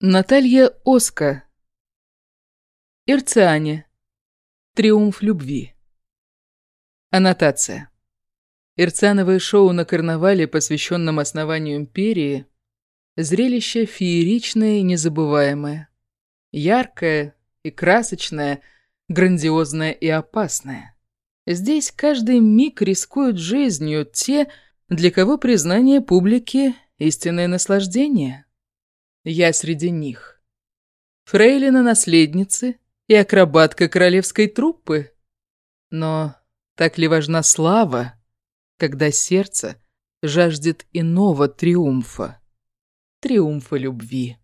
Наталья Оска. Ирциане. Триумф любви. Аннотация. Ирциановое шоу на карнавале, посвященном основанию империи, зрелище фееричное и незабываемое. Яркое и красочное, грандиозное и опасное. Здесь каждый миг рискуют жизнью те, для кого признание публики – истинное наслаждение. Я среди них. Фрейлина наследницы и акробатка королевской труппы. Но так ли важна слава, когда сердце жаждет иного триумфа, триумфа любви?